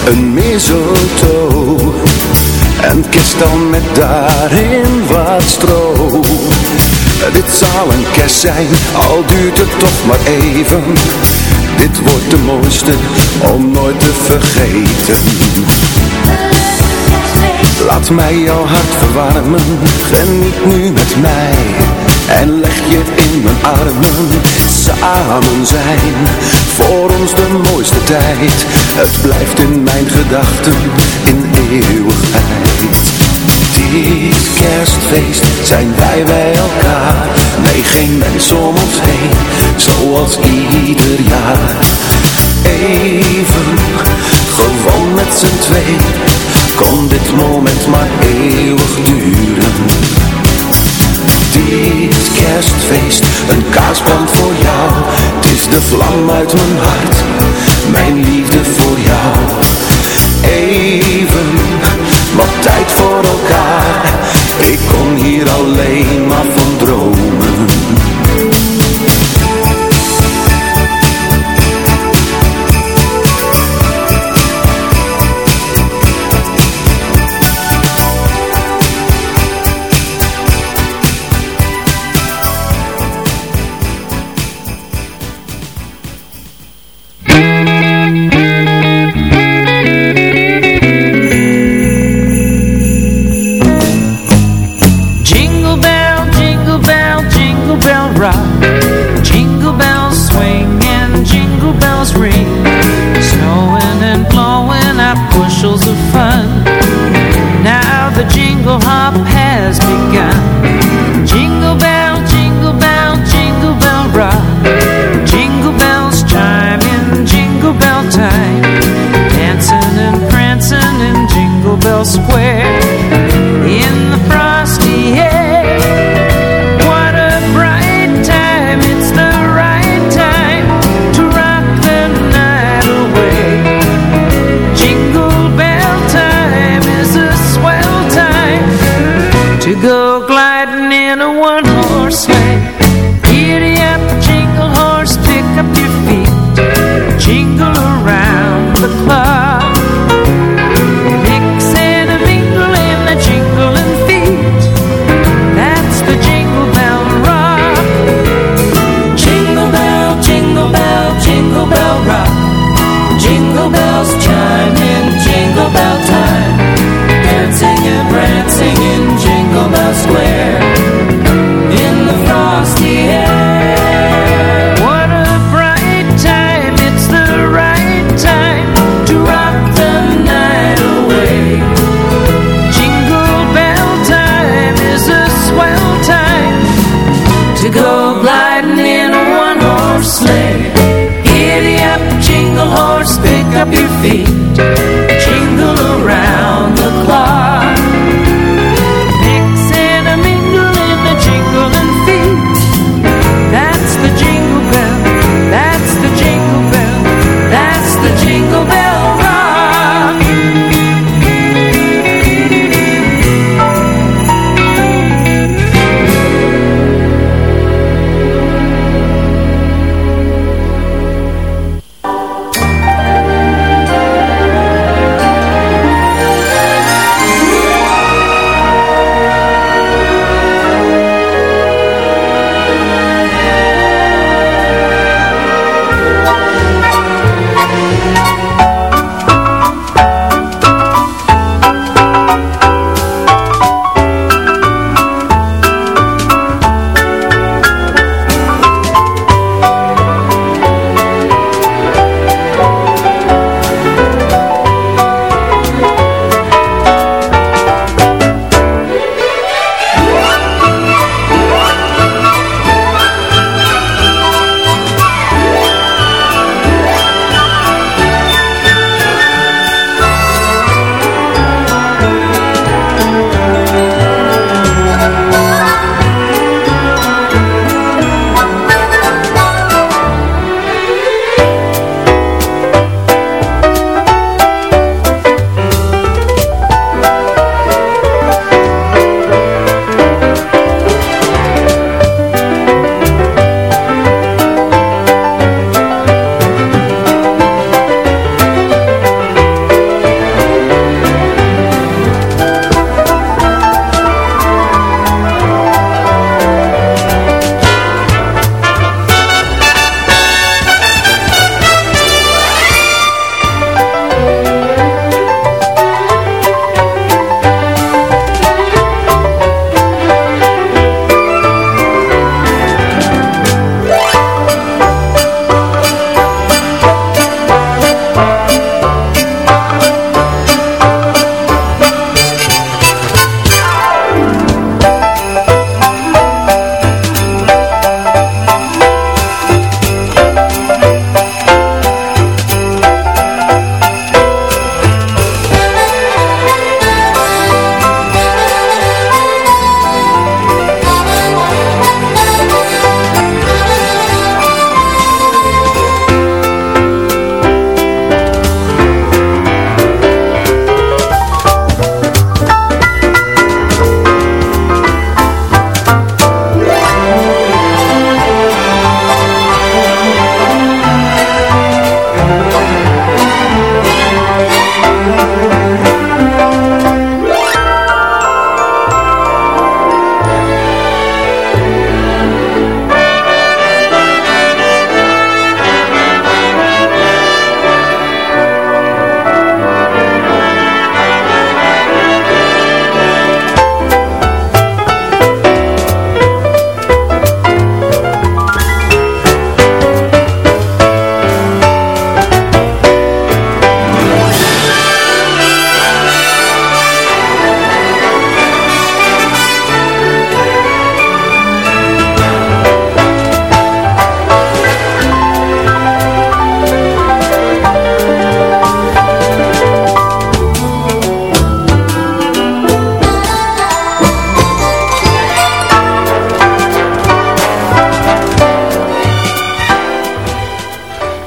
een mistletoe En kerst dan met daarin wat stro. Dit zal een kerst zijn, al duurt het toch maar even. Dit wordt de mooiste, om nooit te vergeten. Laat mij jouw hart verwarmen, geniet nu met mij. En leg je in mijn armen zijn. Voor ons de mooiste tijd. Het blijft in mijn gedachten in eeuwigheid. Dit kerstfeest zijn wij bij elkaar. Nee, geen mens om ons heen Zoals ieder jaar. Even, gewoon met z'n tweeën. Kon dit moment maar eeuwig duren dit kerstfeest. Een kaarsbrand voor jou. Het is de vlam uit mijn hart. Mijn liefde voor jou. Even wat tijd voor elkaar. Ik kom hier alleen maar van dromen.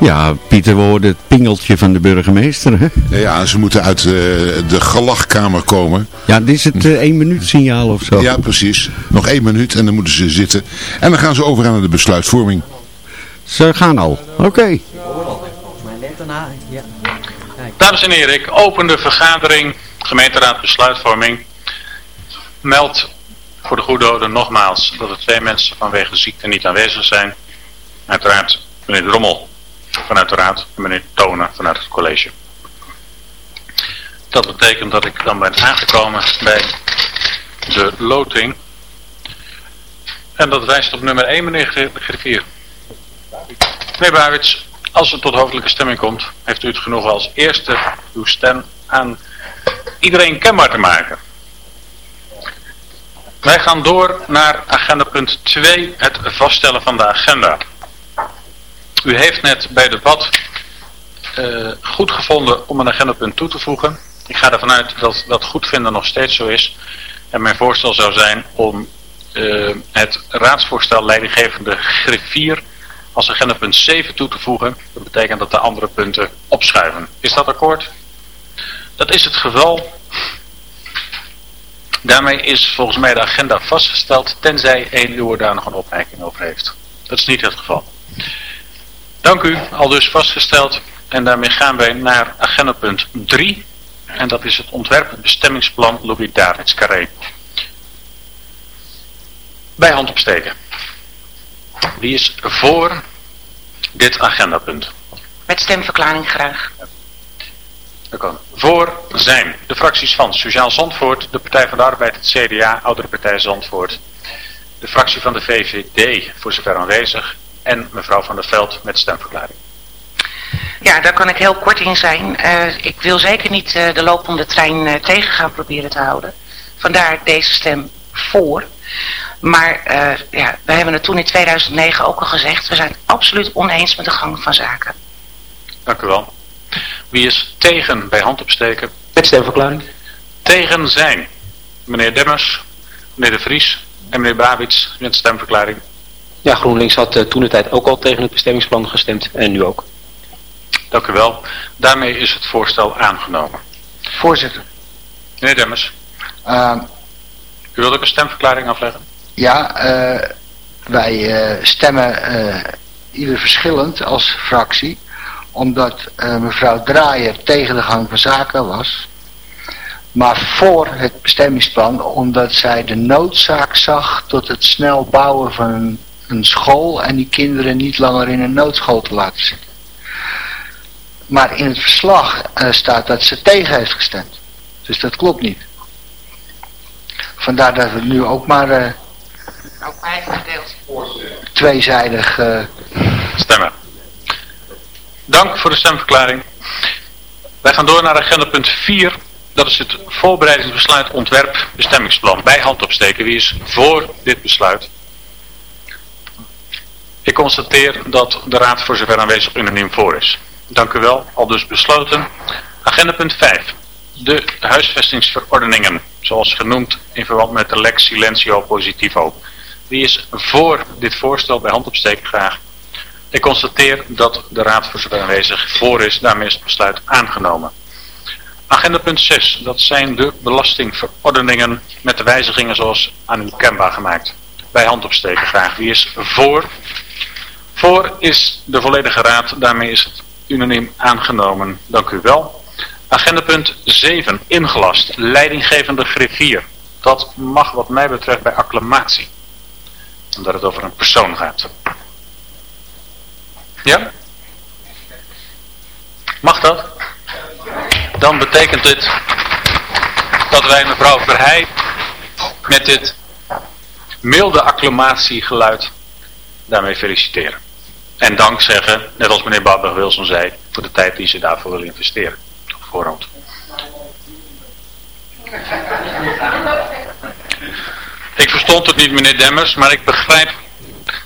Ja, Pieter, we hoorden het pingeltje van de burgemeester. Hè? Ja, ze moeten uit uh, de gelachkamer komen. Ja, dit is het uh, één minuut signaal of zo. Ja, precies. Nog één minuut en dan moeten ze zitten. En dan gaan ze over aan de besluitvorming. Ze gaan al. Oké. Okay. Dames en heren, ik open de vergadering gemeenteraad besluitvorming. Meld voor de goede orde nogmaals dat er twee mensen vanwege ziekte niet aanwezig zijn. Uiteraard meneer Drommel vanuit de raad en meneer Tonen vanuit het college. Dat betekent dat ik dan ben aangekomen bij de loting. En dat wijst op nummer 1, meneer Griffier. Meneer Bawits, als het tot hoofdelijke stemming komt, heeft u het genoeg als eerste uw stem aan iedereen kenbaar te maken. Wij gaan door naar agenda punt 2, het vaststellen van de agenda. U heeft net bij de debat uh, goed gevonden om een agendapunt toe te voegen. Ik ga ervan uit dat dat goed vinden nog steeds zo is. En mijn voorstel zou zijn om uh, het raadsvoorstel leidinggevende griffier als agendapunt 7 toe te voegen. Dat betekent dat de andere punten opschuiven. Is dat akkoord? Dat is het geval. Daarmee is volgens mij de agenda vastgesteld, tenzij één uur daar nog een opmerking over heeft. Dat is niet het geval. Dank u, al dus vastgesteld. En daarmee gaan wij naar agenda punt 3. En dat is het ontwerp bestemmingsplan Louis Davids Carré. Bij hand opsteken. Wie is voor dit agendapunt? Met stemverklaring graag. Voor zijn de fracties van Sociaal Zandvoort, de Partij van de Arbeid, het CDA, Oudere Partij Zandvoort, de fractie van de VVD, voor zover aanwezig, en mevrouw Van der Veld met stemverklaring. Ja, daar kan ik heel kort in zijn. Uh, ik wil zeker niet uh, de lopende trein uh, tegen gaan proberen te houden. Vandaar deze stem voor. Maar ja, we hebben het toen in 2009 ook al gezegd. We zijn absoluut oneens met de gang van zaken. Dank u wel. Wie is tegen bij hand opsteken? Met stemverklaring. Tegen zijn meneer Demmers, meneer De Vries en meneer Babits met stemverklaring. Ja, GroenLinks had uh, toen de tijd ook al tegen het bestemmingsplan gestemd en nu ook. Dank u wel. Daarmee is het voorstel aangenomen. Voorzitter. Meneer Demmers. Uh, u wilt ook een stemverklaring afleggen? Ja, uh, wij uh, stemmen ieder verschillend als fractie. Omdat mevrouw Draaier tegen de gang van zaken was. Maar voor het bestemmingsplan omdat zij de noodzaak zag tot het snel bouwen van een een school en die kinderen niet langer in een noodschool te laten zitten. Maar in het verslag uh, staat dat ze tegen heeft gestemd. Dus dat klopt niet. Vandaar dat we nu ook maar uh, tweezijdig uh... stemmen. Dank voor de stemverklaring. Wij gaan door naar agenda punt 4. Dat is het voorbereidingsbesluit ontwerp bestemmingsplan. Bij hand opsteken. Wie is voor dit besluit? Ik constateer dat de Raad voor zover aanwezig unaniem voor is. Dank u wel, al dus besloten. Agenda punt 5. De huisvestingsverordeningen, zoals genoemd in verband met de lex silentio positivo. Wie is voor dit voorstel bij hand opsteken graag? Ik constateer dat de Raad voor zover aanwezig voor is, daarmee is het besluit aangenomen. Agenda punt 6, dat zijn de belastingverordeningen met de wijzigingen zoals aan u kenbaar gemaakt. Bij hand opsteken graag. Wie is voor voor is de volledige raad, daarmee is het unaniem aangenomen. Dank u wel. Agenda punt 7, ingelast, leidinggevende griffier. Dat mag wat mij betreft bij acclamatie. Omdat het over een persoon gaat. Ja? Mag dat? Dan betekent dit dat wij mevrouw Verheij met dit milde acclamatiegeluid daarmee feliciteren. En dank zeggen, net als meneer Barbara Wilson zei, voor de tijd die ze daarvoor willen investeren. Op voorhand. Ik verstond het niet meneer Demmers, maar ik begrijp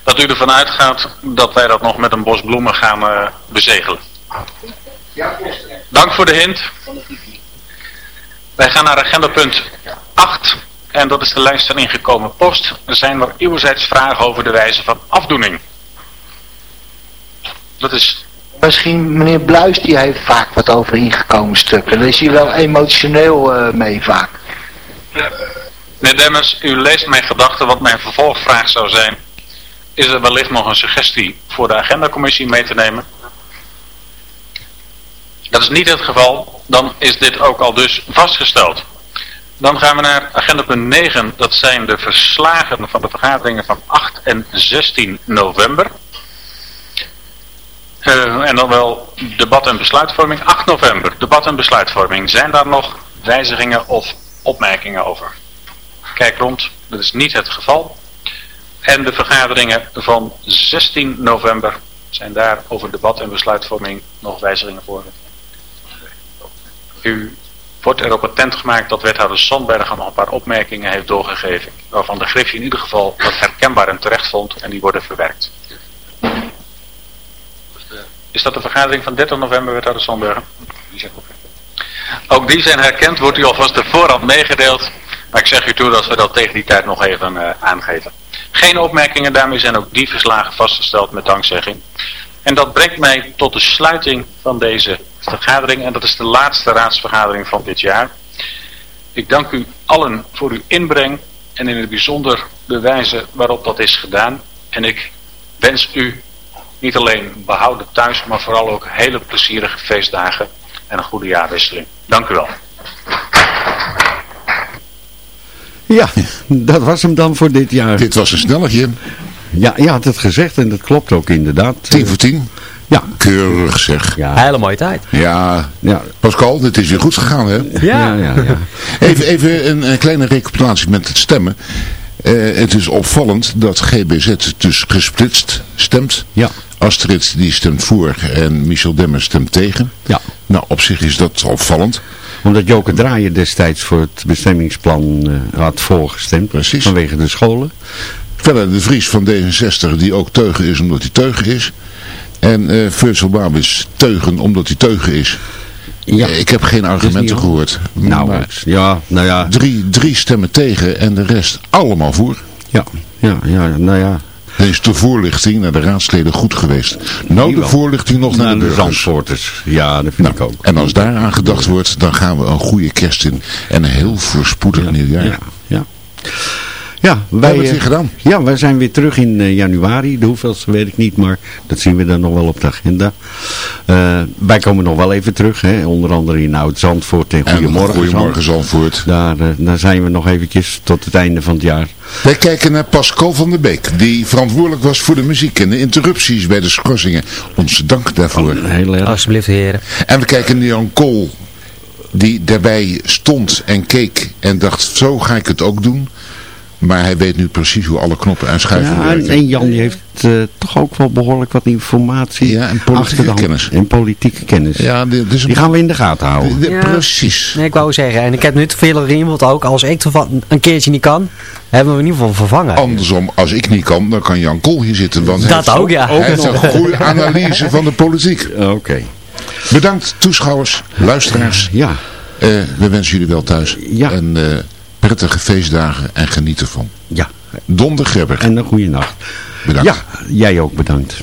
dat u ervan uitgaat dat wij dat nog met een bos bloemen gaan uh, bezegelen. Dank voor de hint. Wij gaan naar agenda punt 8. En dat is de lijst van ingekomen post. Er zijn er uwerzijds vragen over de wijze van afdoening. Dat is misschien meneer Bluis, die heeft vaak wat over ingekomen stukken. Daar is hij wel emotioneel uh, mee vaak. Meneer Demmers, u leest mijn gedachten. Wat mijn vervolgvraag zou zijn, is er wellicht nog een suggestie voor de agendacommissie mee te nemen? Dat is niet het geval, dan is dit ook al dus vastgesteld. Dan gaan we naar agenda punt 9, dat zijn de verslagen van de vergaderingen van 8 en 16 november. Uh, en dan wel debat en besluitvorming 8 november. Debat en besluitvorming. Zijn daar nog wijzigingen of opmerkingen over? Kijk rond, dat is niet het geval. En de vergaderingen van 16 november zijn daar over debat en besluitvorming nog wijzigingen voor. U wordt erop attent gemaakt dat wethouder Sandberg nog een paar opmerkingen heeft doorgegeven. Waarvan de griffie in ieder geval dat herkenbaar en terecht vond en die worden verwerkt. Is dat de vergadering van 30 november, wethouder Sandberg? Ook die zijn herkend, wordt u alvast de voorhand meegedeeld. Maar ik zeg u toe dat we dat tegen die tijd nog even uh, aangeven. Geen opmerkingen, daarmee zijn ook die verslagen vastgesteld met dankzegging. En dat brengt mij tot de sluiting van deze vergadering. En dat is de laatste raadsvergadering van dit jaar. Ik dank u allen voor uw inbreng en in het bijzonder de wijze waarop dat is gedaan. En ik wens u niet alleen behouden thuis, maar vooral ook hele plezierige feestdagen en een goede jaarwisseling. Dank u wel. Ja, dat was hem dan voor dit jaar. Dit was een snelletje. Ja, je had het gezegd en dat klopt ook inderdaad. 10 voor 10. Ja. Keurig zeg. Ja. Hele mooie tijd. Ja. ja. Pascal, het is weer goed gegaan hè? Ja. ja, ja, even even een, een, kleine recapitulatie met het stemmen. Uh, het is opvallend dat GBZ dus gesplitst stemt. Ja. Astrid die stemt voor en Michel Demmer stemt tegen. Ja. Nou, op zich is dat opvallend omdat Joke Draaien destijds voor het bestemmingsplan uh, had voorgestemd. Precies. Vanwege de scholen. Verder de Vries van D66 die ook teugen is omdat hij teugen is. En uh, Virgil Babis teugen omdat hij teugen is. Ja. Ik heb geen argumenten gehoord. Nou, ja, nou ja. Drie, drie stemmen tegen en de rest allemaal voor. Ja, ja, ja, nou ja. Dan is de voorlichting naar de raadsleden goed geweest. Nou, de voorlichting nog naar, de, de Zandvoorters. Ja, dat vind nou, ik ook. En als daaraan gedacht wordt, dan gaan we een goede kerst in. En een heel voorspoedig nieuwjaar. Ja, ja. Ja, wij hebben het weer gedaan. Ja, wij zijn weer terug in uh, januari. De hoeveelste weet ik niet, maar dat zien we dan nog wel op de agenda. Uh, wij komen nog wel even terug, hè, onder andere in Oud-Zandvoort en Goedemorgen, Goedemorgen Zandvoort. Daar, uh, daar zijn we nog eventjes tot het einde van het jaar. Wij kijken naar Pascal van der Beek, die verantwoordelijk was voor de muziek en de interrupties bij de schorsingen. Onze dank daarvoor. Oh, heel erg. Alsjeblieft, heren. En we kijken naar Jan Kool, die daarbij stond en keek en dacht, zo ga ik het ook doen. Maar hij weet nu precies hoe alle knoppen en schuiven ja, werken. En Jan die heeft uh, toch ook wel behoorlijk wat informatie. Ja, en politieke kennis. En politieke kennis. Ja, die, die gaan we in de gaten houden. Ja. Precies. Nee, ik wou zeggen, en ik heb nu te veel iemand ook, als ik een keertje niet kan, hebben we in ieder geval vervangen. Andersom, als ik niet kan, dan kan Jan Kool hier zitten. Want dat ook, ja. Hij heeft een goede analyse van de politiek. Oké. Bedankt toeschouwers, luisteraars. Ja. Uh, we wensen jullie wel thuis. Ja. En, uh, prettige feestdagen en geniet ervan. Ja. Don de. En een goede nacht. Bedankt. Ja, jij ook bedankt.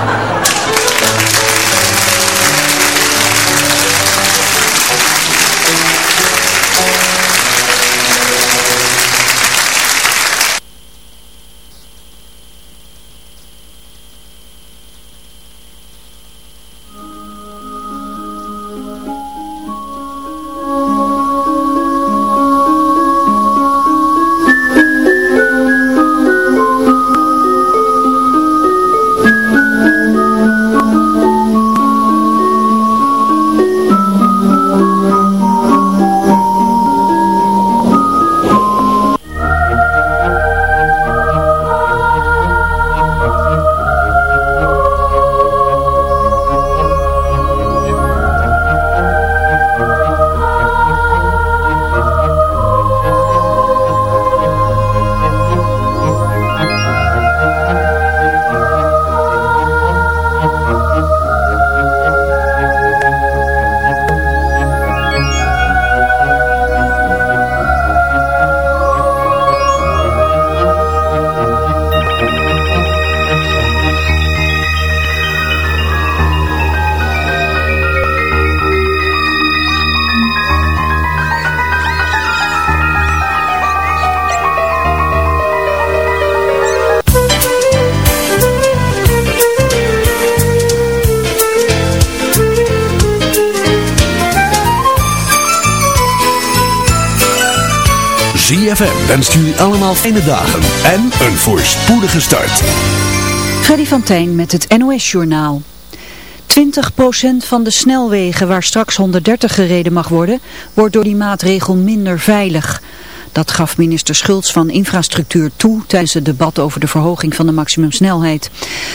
Wenst jullie allemaal fijne dagen en een voorspoedige start. Freddy van Tijn met het NOS-journaal. 20% van de snelwegen waar straks 130 gereden mag worden, wordt door die maatregel minder veilig. Dat gaf minister Schultz van Infrastructuur toe tijdens het debat over de verhoging van de maximumsnelheid.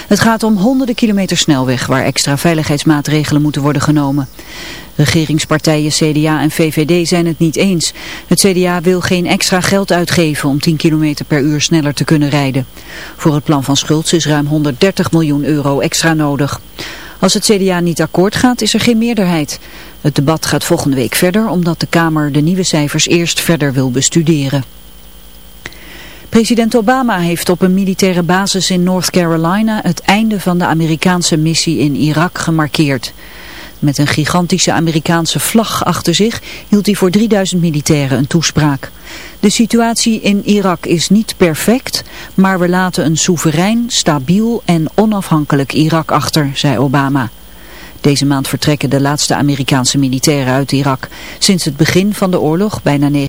Het gaat om honderden kilometer snelweg waar extra veiligheidsmaatregelen moeten worden genomen. Regeringspartijen CDA en VVD zijn het niet eens. Het CDA wil geen extra geld uitgeven om 10 km per uur sneller te kunnen rijden. Voor het plan van Schultz is ruim 130 miljoen euro extra nodig. Als het CDA niet akkoord gaat, is er geen meerderheid. Het debat gaat volgende week verder, omdat de Kamer de nieuwe cijfers eerst verder wil bestuderen. President Obama heeft op een militaire basis in North Carolina het einde van de Amerikaanse missie in Irak gemarkeerd. Met een gigantische Amerikaanse vlag achter zich hield hij voor 3000 militairen een toespraak. De situatie in Irak is niet perfect, maar we laten een soeverein, stabiel en onafhankelijk Irak achter, zei Obama. Deze maand vertrekken de laatste Amerikaanse militairen uit Irak. Sinds het begin van de oorlog, bijna